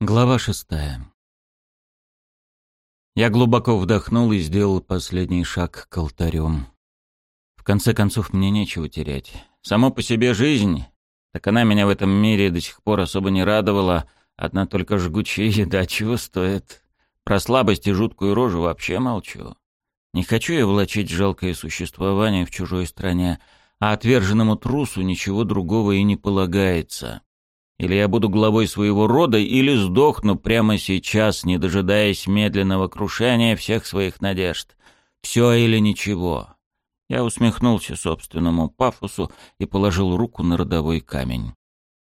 Глава шестая. Я глубоко вдохнул и сделал последний шаг к алтарю. В конце концов, мне нечего терять. Само по себе жизнь, так она меня в этом мире до сих пор особо не радовала. Одна только жгучая еда чего стоит. Про слабость и жуткую рожу вообще молчу. Не хочу я влачить жалкое существование в чужой стране, а отверженному трусу ничего другого и не полагается. Или я буду главой своего рода, или сдохну прямо сейчас, не дожидаясь медленного крушения всех своих надежд. Все или ничего. Я усмехнулся собственному пафосу и положил руку на родовой камень.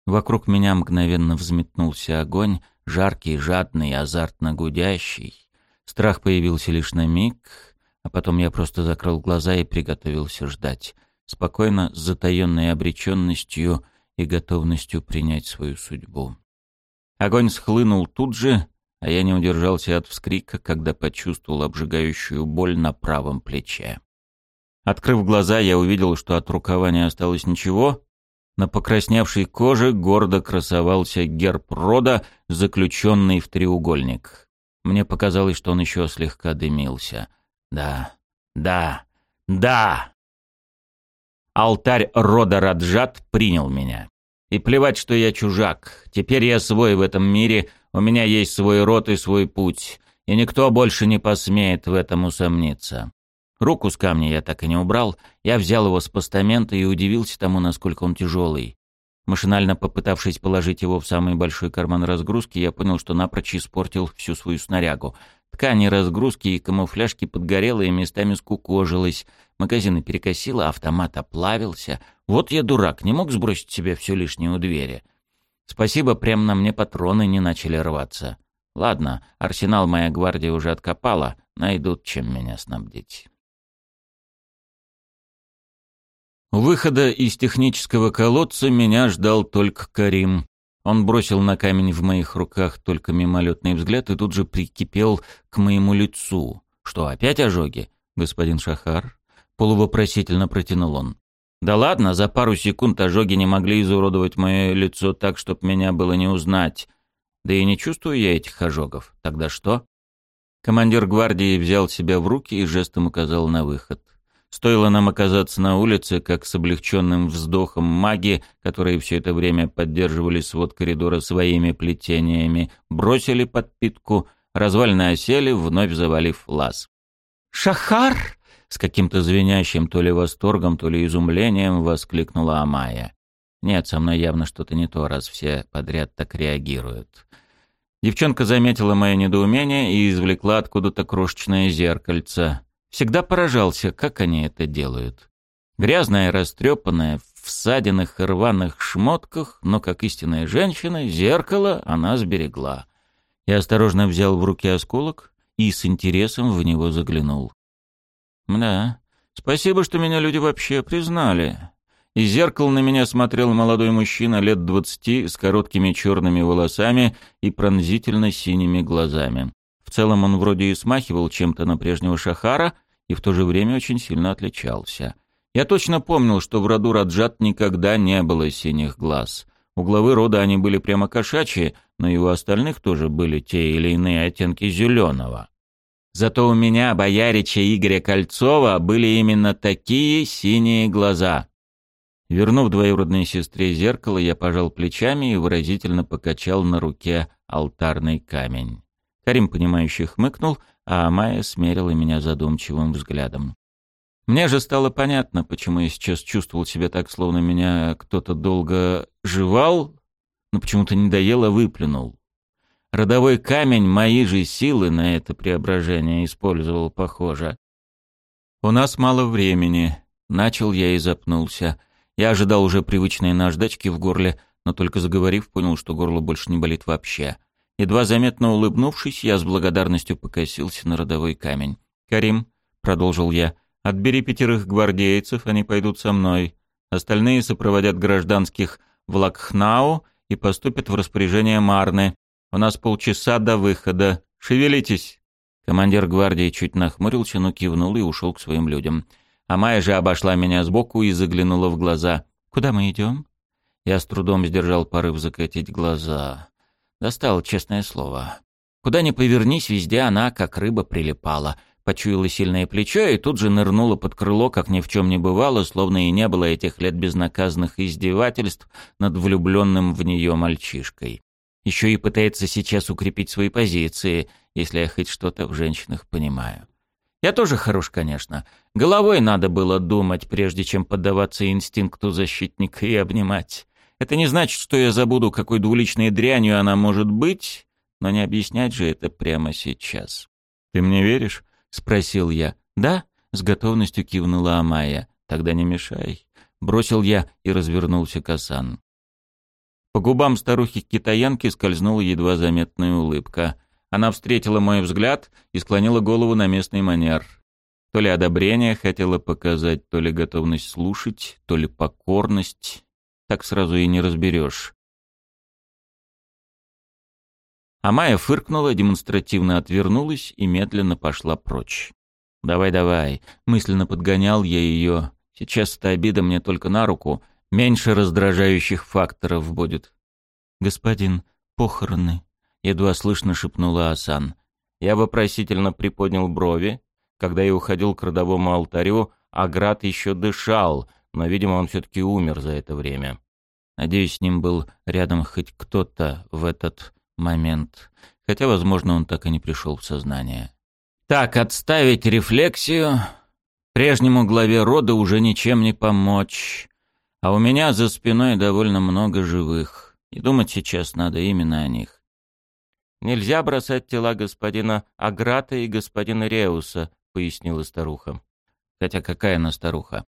Вокруг меня мгновенно взметнулся огонь, жаркий, жадный, азартно гудящий. Страх появился лишь на миг, а потом я просто закрыл глаза и приготовился ждать. Спокойно, с затаенной обреченностью — и готовностью принять свою судьбу. Огонь схлынул тут же, а я не удержался от вскрика, когда почувствовал обжигающую боль на правом плече. Открыв глаза, я увидел, что от рукава не осталось ничего. На покрасневшей коже гордо красовался герб рода, заключенный в треугольник. Мне показалось, что он еще слегка дымился. Да, да, да! Алтарь рода Раджат принял меня. И плевать, что я чужак. Теперь я свой в этом мире, у меня есть свой род и свой путь. И никто больше не посмеет в этом усомниться. Руку с камня я так и не убрал. Я взял его с постамента и удивился тому, насколько он тяжелый. Машинально попытавшись положить его в самый большой карман разгрузки, я понял, что напрочь испортил всю свою снарягу. Ткани разгрузки и камуфляжки подгорела и местами скукожилась. Магазины перекосило, автомат оплавился. Вот я дурак, не мог сбросить себе все лишнее у двери. Спасибо, прям на мне патроны не начали рваться. Ладно, арсенал моя гвардия уже откопала, найдут чем меня снабдить. У выхода из технического колодца меня ждал только Карим. Он бросил на камень в моих руках только мимолетный взгляд и тут же прикипел к моему лицу. «Что, опять ожоги?» «Господин Шахар?» Полувопросительно протянул он. «Да ладно, за пару секунд ожоги не могли изуродовать мое лицо так, чтоб меня было не узнать. Да и не чувствую я этих ожогов. Тогда что?» Командир гвардии взял себя в руки и жестом указал на выход. Стоило нам оказаться на улице, как с облегченным вздохом маги, которые все это время поддерживали свод коридора своими плетениями, бросили подпитку, развально осели, вновь завалив лаз. «Шахар!» С каким-то звенящим то ли восторгом, то ли изумлением воскликнула Амая. Нет, со мной явно что-то не то, раз все подряд так реагируют. Девчонка заметила мое недоумение и извлекла откуда-то крошечное зеркальце. Всегда поражался, как они это делают. Грязная, растрепанная, в ссадинах и рваных шмотках, но, как истинная женщина, зеркало она сберегла. Я осторожно взял в руки осколок и с интересом в него заглянул. Да, спасибо, что меня люди вообще признали. Из зеркала на меня смотрел молодой мужчина лет двадцати с короткими черными волосами и пронзительно синими глазами. В целом он вроде и смахивал чем-то на прежнего Шахара и в то же время очень сильно отличался. Я точно помнил, что в роду Раджат никогда не было синих глаз. У главы рода они были прямо кошачьи, но и у остальных тоже были те или иные оттенки зеленого. Зато у меня, боярича Игоря Кольцова, были именно такие синие глаза. Вернув двоюродной сестре зеркало, я пожал плечами и выразительно покачал на руке алтарный камень. Карим, понимающе хмыкнул, а Майя смерила меня задумчивым взглядом. Мне же стало понятно, почему я сейчас чувствовал себя так, словно меня кто-то долго жевал, но почему-то не доел, а выплюнул. Родовой камень мои же силы на это преображение использовал, похоже. «У нас мало времени», — начал я и запнулся. Я ожидал уже привычной наждачки в горле, но только заговорив, понял, что горло больше не болит вообще. Едва заметно улыбнувшись, я с благодарностью покосился на родовой камень. «Карим», — продолжил я, — «отбери пятерых гвардейцев, они пойдут со мной. Остальные сопроводят гражданских в Лакхнау и поступят в распоряжение Марны. У нас полчаса до выхода. Шевелитесь!» Командир гвардии чуть нахмурился, но кивнул и ушел к своим людям. А Майя же обошла меня сбоку и заглянула в глаза. «Куда мы идем?» Я с трудом сдержал порыв закатить глаза. Достала, честное слово. Куда ни повернись, везде она, как рыба, прилипала. Почуяла сильное плечо и тут же нырнула под крыло, как ни в чем не бывало, словно и не было этих лет безнаказанных издевательств над влюбленным в нее мальчишкой. Еще и пытается сейчас укрепить свои позиции, если я хоть что-то в женщинах понимаю. Я тоже хорош, конечно. Головой надо было думать, прежде чем поддаваться инстинкту защитника и обнимать. Это не значит, что я забуду, какой двуличной дрянью она может быть, но не объяснять же это прямо сейчас. «Ты мне веришь?» — спросил я. «Да?» — с готовностью кивнула Амая. «Тогда не мешай». Бросил я и развернулся к Асан. По губам старухи-китаянки скользнула едва заметная улыбка. Она встретила мой взгляд и склонила голову на местный манер. То ли одобрение хотела показать, то ли готовность слушать, то ли покорность. Так сразу и не разберешь. А Майя фыркнула, демонстративно отвернулась и медленно пошла прочь. «Давай-давай», — мысленно подгонял я ее. «Сейчас эта обида мне только на руку. Меньше раздражающих факторов будет». «Господин, похороны», — едва слышно шепнула Асан. Я вопросительно приподнял брови. Когда я уходил к родовому алтарю, Аград еще дышал, но, видимо, он все-таки умер за это время. Надеюсь, с ним был рядом хоть кто-то в этот момент, хотя, возможно, он так и не пришел в сознание. Так, отставить рефлексию. Прежнему главе рода уже ничем не помочь. А у меня за спиной довольно много живых. И думать сейчас надо именно о них. «Нельзя бросать тела господина Аграта и господина Реуса», — пояснила старуха. Хотя какая она старуха?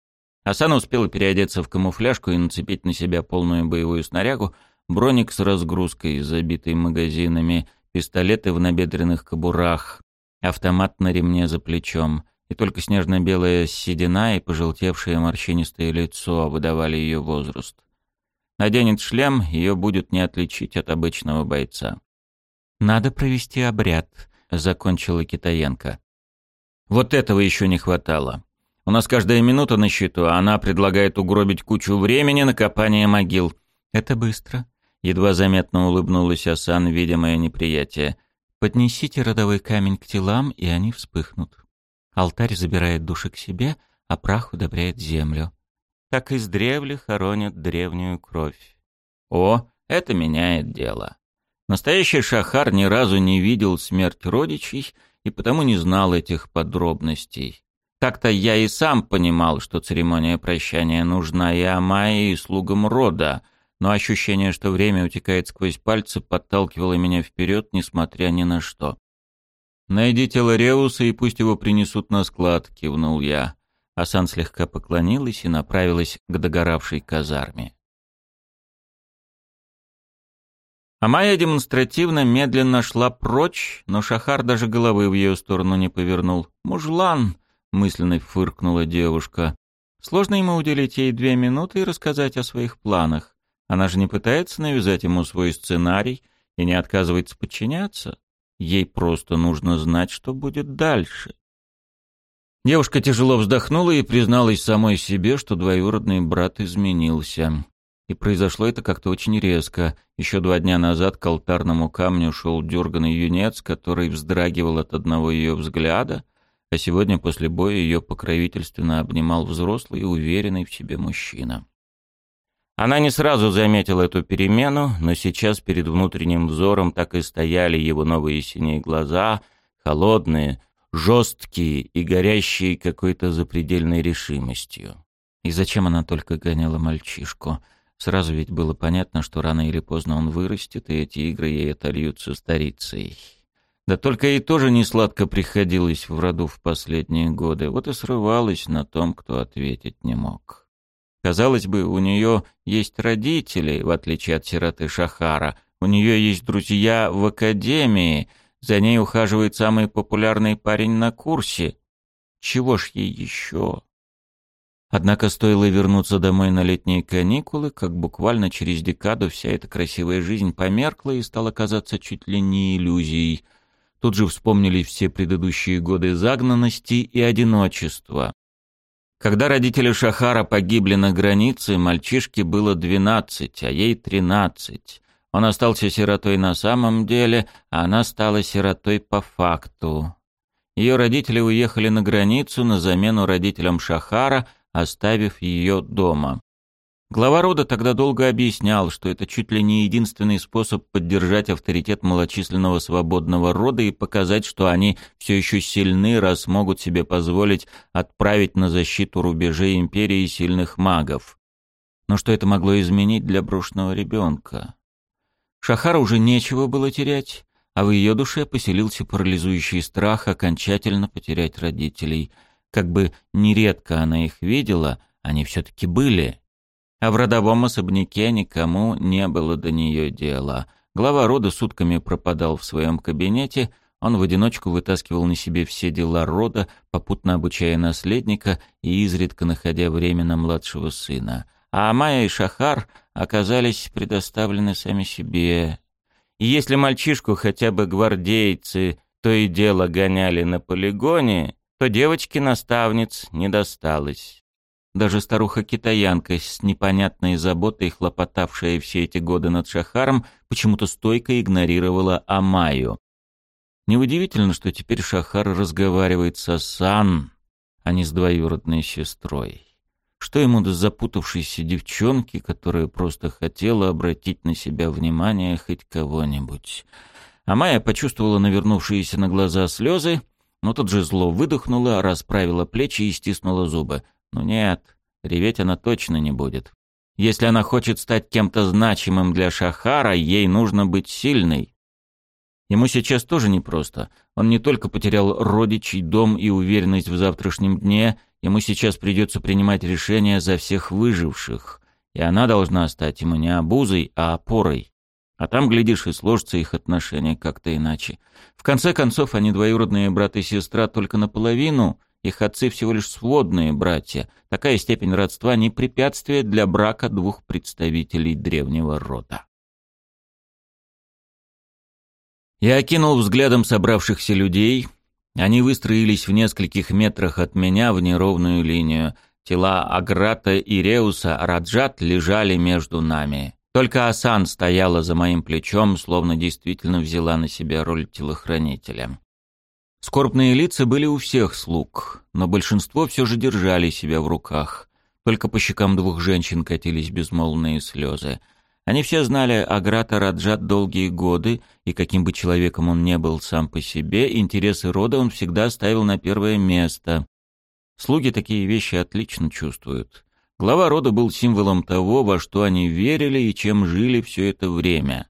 Асан успела переодеться в камуфляжку и нацепить на себя полную боевую снарягу, броник с разгрузкой, забитый магазинами, пистолеты в набедренных кобурах, автомат на ремне за плечом, и только снежно-белая седина и пожелтевшее морщинистое лицо выдавали ее возраст. Наденет шлем, ее будет не отличить от обычного бойца. «Надо провести обряд», — закончила Китаенко. Вот этого еще не хватало. У нас каждая минута на счету, а она предлагает угробить кучу времени на копание могил. Это быстро. Едва заметно улыбнулась Асан, видя мое неприятие. Поднесите родовой камень к телам, и они вспыхнут. Алтарь забирает души к себе, а прах удобряет землю. Так из древли хоронят древнюю кровь. О, это меняет дело. Настоящий шахар ни разу не видел смерть родичей и потому не знал этих подробностей. Так-то я и сам понимал, что церемония прощания нужна и Амае, и слугам рода, но ощущение, что время утекает сквозь пальцы, подталкивало меня вперед, несмотря ни на что. «Найди тело Реуса и пусть его принесут на склад», — кивнул я. Асан слегка поклонилась и направилась к догоравшей казарме. А демонстративно медленно шла прочь, но Шахар даже головы в ее сторону не повернул. «Мужлан!» — мысленно фыркнула девушка. «Сложно ему уделить ей две минуты и рассказать о своих планах. Она же не пытается навязать ему свой сценарий и не отказывается подчиняться. Ей просто нужно знать, что будет дальше». Девушка тяжело вздохнула и призналась самой себе, что двоюродный брат изменился. И произошло это как-то очень резко. Еще два дня назад к алтарному камню шел дерганный юнец, который вздрагивал от одного ее взгляда, а сегодня после боя ее покровительственно обнимал взрослый и уверенный в себе мужчина. Она не сразу заметила эту перемену, но сейчас перед внутренним взором так и стояли его новые синие глаза, холодные, жесткие и горящие какой-то запредельной решимостью. И зачем она только гоняла мальчишку? Сразу ведь было понятно, что рано или поздно он вырастет, и эти игры ей отольются старицей. Да только ей тоже не сладко приходилось в роду в последние годы, вот и срывалась на том, кто ответить не мог. Казалось бы, у нее есть родители, в отличие от сироты Шахара, у нее есть друзья в академии, за ней ухаживает самый популярный парень на курсе. Чего ж ей еще? Однако стоило вернуться домой на летние каникулы, как буквально через декаду вся эта красивая жизнь померкла и стала казаться чуть ли не иллюзией. Тут же вспомнили все предыдущие годы загнанности и одиночества. Когда родители Шахара погибли на границе, мальчишке было двенадцать, а ей тринадцать. Он остался сиротой на самом деле, а она стала сиротой по факту. Ее родители уехали на границу на замену родителям Шахара, оставив ее дома. Глава рода тогда долго объяснял, что это чуть ли не единственный способ поддержать авторитет малочисленного свободного рода и показать, что они все еще сильны, раз могут себе позволить отправить на защиту рубежей империи сильных магов. Но что это могло изменить для брошенного ребенка? Шахара уже нечего было терять, а в ее душе поселился парализующий страх окончательно потерять родителей. Как бы нередко она их видела, они все-таки были. А в родовом особняке никому не было до нее дела. Глава рода сутками пропадал в своем кабинете, он в одиночку вытаскивал на себе все дела рода, попутно обучая наследника и изредка находя время на младшего сына. А Майя и Шахар оказались предоставлены сами себе. И если мальчишку хотя бы гвардейцы то и дело гоняли на полигоне, то девочке-наставниц не досталось. Даже старуха-китаянка с непонятной заботой, хлопотавшая все эти годы над Шахаром, почему-то стойко игнорировала Амаю. Неудивительно, что теперь Шахар разговаривает со Сан, а не с двоюродной сестрой. Что ему до запутавшейся девчонки, которая просто хотела обратить на себя внимание хоть кого-нибудь? А Майя почувствовала навернувшиеся на глаза слезы, но тут же зло выдохнула, расправила плечи и стиснула зубы. Ну нет, реветь она точно не будет. Если она хочет стать кем-то значимым для Шахара, ей нужно быть сильной. Ему сейчас тоже непросто. Он не только потерял родичей, дом и уверенность в завтрашнем дне, ему сейчас придется принимать решения за всех выживших. И она должна стать ему не обузой, а опорой. А там, глядишь, и сложатся их отношения как-то иначе. В конце концов, они двоюродные брат и сестра только наполовину, их отцы всего лишь сводные братья. Такая степень родства не препятствие для брака двух представителей древнего рода. Я окинул взглядом собравшихся людей. Они выстроились в нескольких метрах от меня в неровную линию. Тела Аграта и Реуса Раджат лежали между нами. Только Асан стояла за моим плечом, словно действительно взяла на себя роль телохранителя. Скорбные лица были у всех слуг, но большинство все же держали себя в руках. Только по щекам двух женщин катились безмолвные слезы — они все знали Аграта Раджат долгие годы, и каким бы человеком он не был сам по себе, интересы рода он всегда ставил на первое место. Слуги такие вещи отлично чувствуют. Глава рода был символом того, во что они верили и чем жили все это время.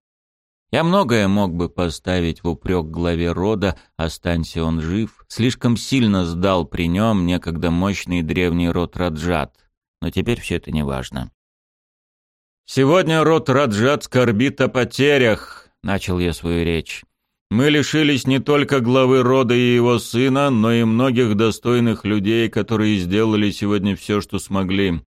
Я многое мог бы поставить в упрек главе рода, останься он жив, слишком сильно сдал при нем некогда мощный древний род Раджат, но теперь все это не важно. «Сегодня род Раджат скорбит о потерях», — начал я свою речь. «Мы лишились не только главы рода и его сына, но и многих достойных людей, которые сделали сегодня все, что смогли.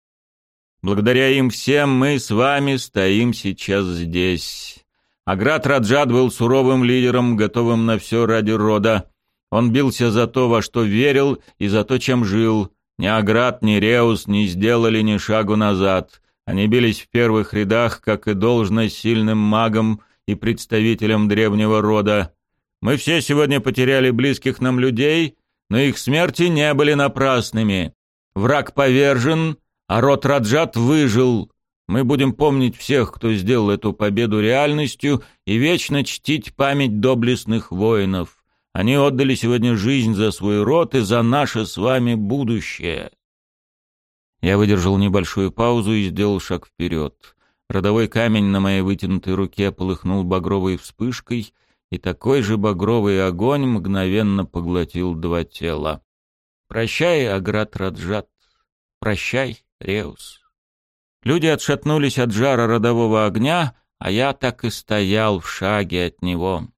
Благодаря им всем мы с вами стоим сейчас здесь. Аград Раджат был суровым лидером, готовым на все ради рода. Он бился за то, во что верил, и за то, чем жил. Ни Аград, ни Реус не сделали ни шагу назад». Они бились в первых рядах, как и должно сильным магам и представителям древнего рода. Мы все сегодня потеряли близких нам людей, но их смерти не были напрасными. Враг повержен, а род Раджат выжил. Мы будем помнить всех, кто сделал эту победу реальностью, и вечно чтить память доблестных воинов. Они отдали сегодня жизнь за свой род и за наше с вами будущее. Я выдержал небольшую паузу и сделал шаг вперед. Родовой камень на моей вытянутой руке полыхнул багровой вспышкой, и такой же багровый огонь мгновенно поглотил два тела. «Прощай, Аград Раджат! Прощай, Реус!» Люди отшатнулись от жара родового огня, а я так и стоял в шаге от него.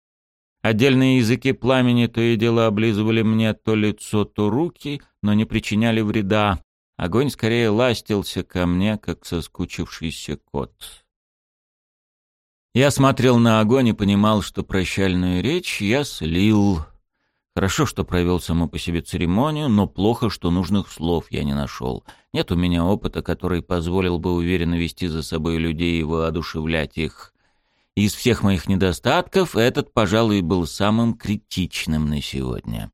Отдельные языки пламени то и дело облизывали мне то лицо, то руки, но не причиняли вреда. Огонь скорее ластился ко мне, как соскучившийся кот. Я смотрел на огонь и понимал, что прощальную речь я слил. Хорошо, что провел саму по себе церемонию, но плохо, что нужных слов я не нашел. Нет у меня опыта, который позволил бы уверенно вести за собой людей и воодушевлять их. Из всех моих недостатков этот, пожалуй, был самым критичным на сегодня.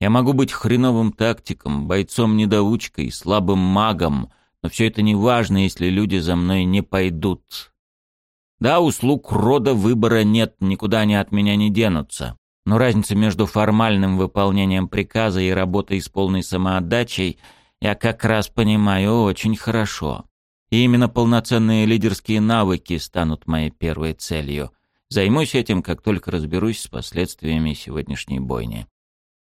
Я могу быть хреновым тактиком, бойцом-недоучкой, слабым магом, но все это не важно, если люди за мной не пойдут. Да, услуг рода выбора нет, никуда они от меня не денутся. Но разница между формальным выполнением приказа и работой с полной самоотдачей я как раз понимаю очень хорошо. И именно полноценные лидерские навыки станут моей первой целью. Займусь этим, как только разберусь с последствиями сегодняшней бойни.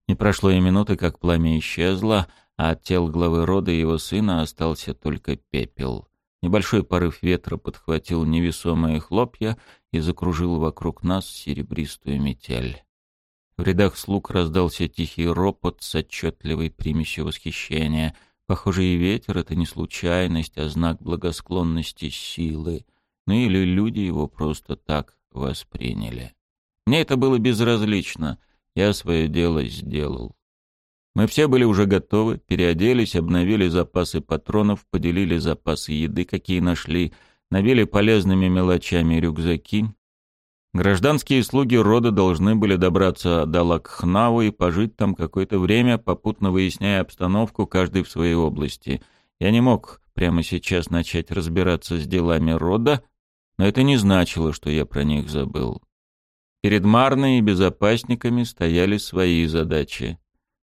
Не прошло и минуты, как пламя исчезло, а от тел главы рода и его сына остался только пепел. Небольшой порыв ветра подхватил невесомые хлопья и закружил вокруг нас серебристую метель. В рядах слуг раздался тихий ропот с отчетливой примесью восхищения — Похоже, и ветер — это не случайность, а знак благосклонности силы. Ну или люди его просто так восприняли. Мне это было безразлично. Я свое дело сделал. Мы все были уже готовы, переоделись, обновили запасы патронов, поделили запасы еды, какие нашли, набили полезными мелочами рюкзаки, Гражданские слуги рода должны были добраться до Лакхнау и пожить там какое-то время, попутно выясняя обстановку каждый в своей области. Я не мог прямо сейчас начать разбираться с делами рода, но это не значило, что я про них забыл. Перед Марной и безопасниками стояли свои задачи.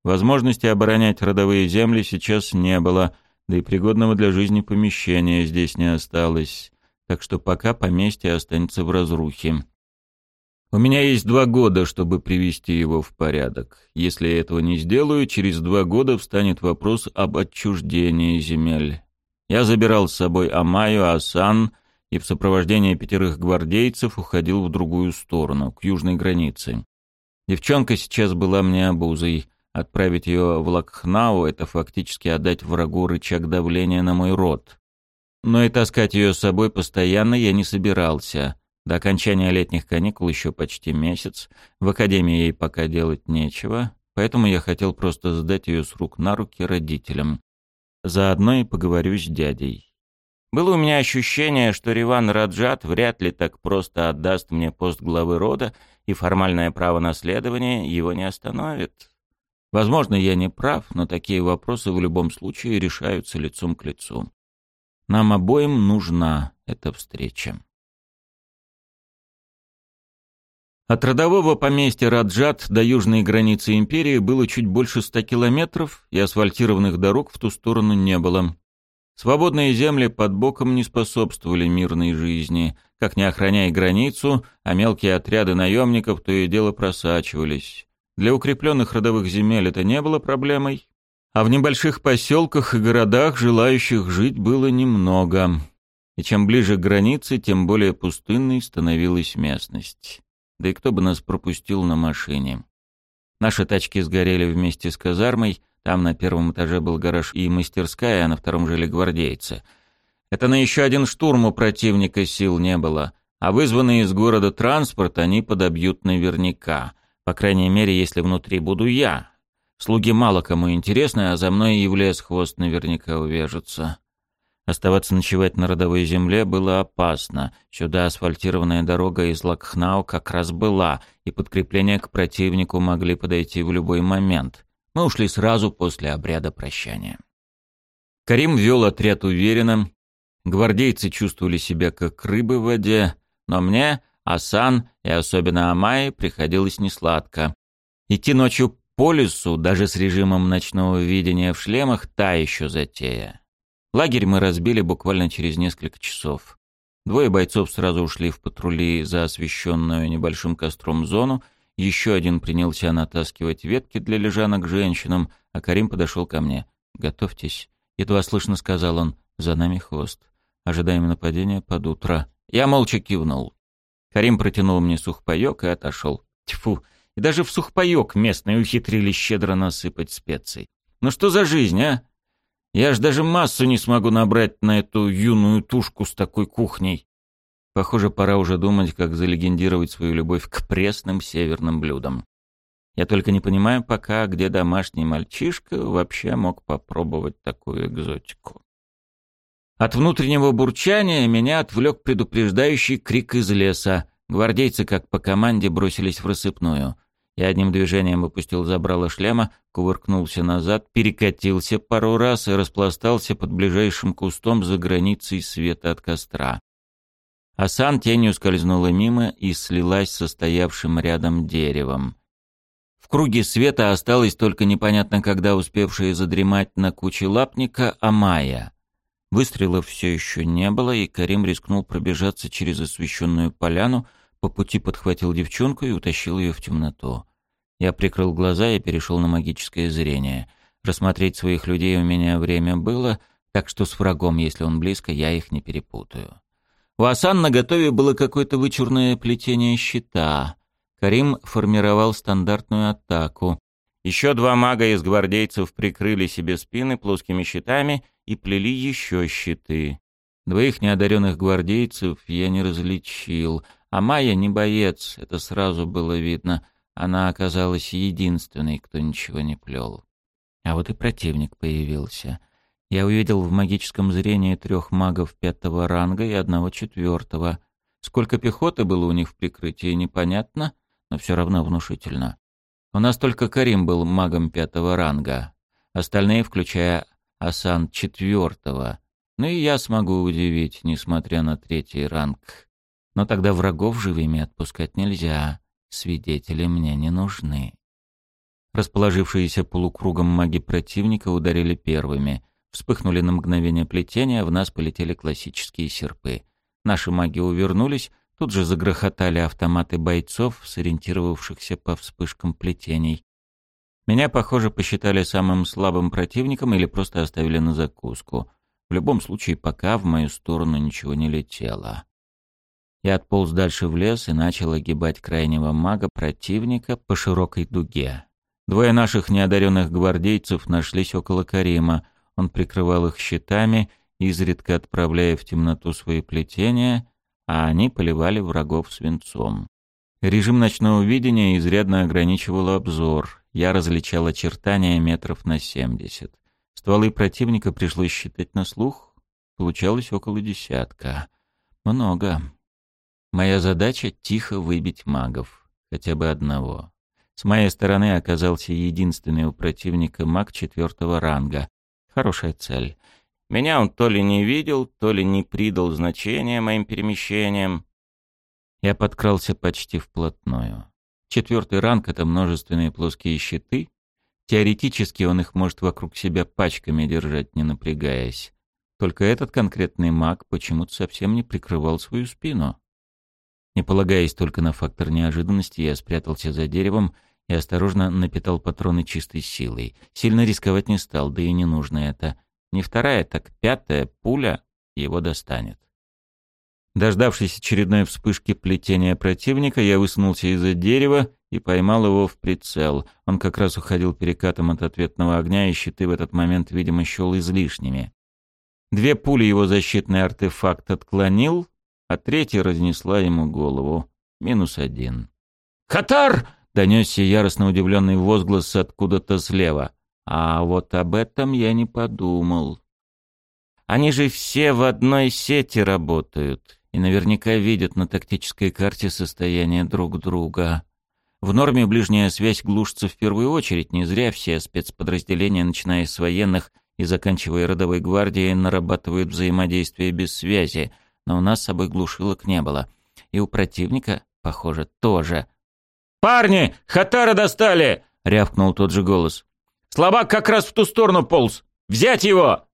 Возможности оборонять родовые земли сейчас не было, да и пригодного для жизни помещения здесь не осталось, так что пока поместье останется в разрухе. У меня есть два года, чтобы привести его в порядок. Если я этого не сделаю, через два года встанет вопрос об отчуждении земель. Я забирал с собой Амаю, Асан и в сопровождении пятерых гвардейцев уходил в другую сторону, к южной границе. Девчонка сейчас была мне обузой. Отправить ее в Лакхнау — это фактически отдать врагу рычаг давления на мой род. Но и таскать ее с собой постоянно я не собирался. До окончания летних каникул еще почти месяц. В академии ей пока делать нечего, поэтому я хотел просто сдать ее с рук на руки родителям. Заодно и поговорю с дядей. Было у меня ощущение, что Риван Раджат вряд ли так просто отдаст мне пост главы рода, и формальное право наследования его не остановит. Возможно, я не прав, но такие вопросы в любом случае решаются лицом к лицу. Нам обоим нужна эта встреча. От родового поместья Раджат до южной границы империи было чуть больше ста километров, и асфальтированных дорог в ту сторону не было. Свободные земли под боком не способствовали мирной жизни. Как не охраняя границу, а мелкие отряды наемников то и дело просачивались. Для укрепленных родовых земель это не было проблемой, а в небольших поселках и городах желающих жить было немного. И чем ближе к границе, тем более пустынной становилась местность. Да и кто бы нас пропустил на машине? Наши тачки сгорели вместе с казармой. Там на первом этаже был гараж и мастерская, а на втором жили гвардейцы. Это на еще один штурм у противника сил не было. А вызванный из города транспорт они подобьют наверняка. По крайней мере, если внутри буду я. Слуги мало кому интересны, а за мной и в лес хвост наверняка увяжется. Оставаться ночевать на родовой земле было опасно. Сюда асфальтированная дорога из Лакхнау как раз была, и подкрепления к противнику могли подойти в любой момент. Мы ушли сразу после обряда прощания. Карим вел отряд уверенно. Гвардейцы чувствовали себя как рыбы в воде, но мне, Асан и особенно Амай приходилось несладко. Идти ночью по лесу, даже с режимом ночного видения в шлемах, та еще затея. Лагерь мы разбили буквально через несколько часов. Двое бойцов сразу ушли в патрули за освещенную небольшим костром зону, еще один принялся натаскивать ветки для лежанок женщинам, а Карим подошел ко мне. «Готовьтесь», — едва слышно сказал он, — «за нами хвост. Ожидаем нападения под утро». Я молча кивнул. Карим протянул мне сухпайок и отошел. Тьфу, и даже в сухпайок местные ухитрились щедро насыпать специй. Ну что за жизнь, а? Я ж даже массу не смогу набрать на эту юную тушку с такой кухней. Похоже, пора уже думать, как залегендировать свою любовь к пресным северным блюдам. Я только не понимаю пока, где домашний мальчишка вообще мог попробовать такую экзотику. От внутреннего бурчания меня отвлек предупреждающий крик из леса. Гвардейцы, как по команде, бросились в рассыпную. Я одним движением опустил забрало шлема, кувыркнулся назад, перекатился пару раз и распластался под ближайшим кустом за границей света от костра. Асан тенью скользнула мимо и слилась со стоявшим рядом деревом. В круге света осталась только непонятно когда успевшая задремать на куче лапника Амая. Выстрелов все еще не было, и Карим рискнул пробежаться через освещенную поляну, по пути подхватил девчонку и утащил ее в темноту. Я прикрыл глаза и перешел на магическое зрение. Рассмотреть своих людей у меня время было, так что с врагом, если он близко, я их не перепутаю. У Асан на готове было какое-то вычурное плетение щита. Карим формировал стандартную атаку. Еще два мага из гвардейцев прикрыли себе спины плоскими щитами и плели еще щиты. Двоих неодаренных гвардейцев я не различил, а Майя не боец, это сразу было видно. Она оказалась единственной, кто ничего не плел. А вот и противник появился. Я увидел в магическом зрении трех магов пятого ранга и одного четвертого. Сколько пехоты было у них в прикрытии, непонятно, но все равно внушительно. У нас только Карим был магом пятого ранга. Остальные, включая Асан четвертого. Ну и я смогу удивить, несмотря на третий ранг. Но тогда врагов живыми отпускать нельзя. Свидетели мне не нужны. Расположившиеся полукругом маги противника ударили первыми. Вспыхнули на мгновение плетения, в нас полетели классические серпы. Наши маги увернулись, Тут же загрохотали автоматы бойцов, сориентировавшихся по вспышкам плетений. Меня, похоже, посчитали самым слабым противником или просто оставили на закуску. В любом случае, пока в мою сторону ничего не летело. Я отполз дальше в лес и начал огибать крайнего мага противника по широкой дуге. Двое наших неодаренных гвардейцев нашлись около Карима. Он прикрывал их щитами, изредка отправляя в темноту свои плетения, а они поливали врагов свинцом. Режим ночного видения изрядно ограничивал обзор. Я различал очертания метров на семьдесят. Стволы противника пришлось считать на слух. Получалось около десятка. Много. Моя задача — тихо выбить магов. Хотя бы одного. С моей стороны оказался единственный у противника маг четвертого ранга. Хорошая цель. Меня он то ли не видел, то ли не придал значения моим перемещениям. Я подкрался почти вплотную. Четвертый ранг — это множественные плоские щиты. Теоретически он их может вокруг себя пачками держать, не напрягаясь. Только этот конкретный маг почему-то совсем не прикрывал свою спину. Не полагаясь только на фактор неожиданности, я спрятался за деревом и осторожно напитал патроны чистой силой. Сильно рисковать не стал, да и не нужно это — не вторая, так пятая пуля его достанет. Дождавшись очередной вспышки плетения противника, я высунулся из-за дерева и поймал его в прицел. Он как раз уходил перекатом от ответного огня, и щиты в этот момент, видимо, счел излишними. Две пули его защитный артефакт отклонил, а третья разнесла ему голову. Минус один. «Хатар!» — донесся яростно удивленный возглас откуда-то слева. А вот об этом я не подумал. Они же все в одной сети работают и наверняка видят на тактической карте состояние друг друга. В норме ближняя связь глушится в первую очередь, не зря все спецподразделения, начиная с военных и заканчивая родовой гвардией, нарабатывают взаимодействие без связи, но у нас с собой глушилок не было. И у противника, похоже, тоже. «Парни, Хатара достали!» — рявкнул тот же голос. Слабак как раз в ту сторону полз. Взять его!»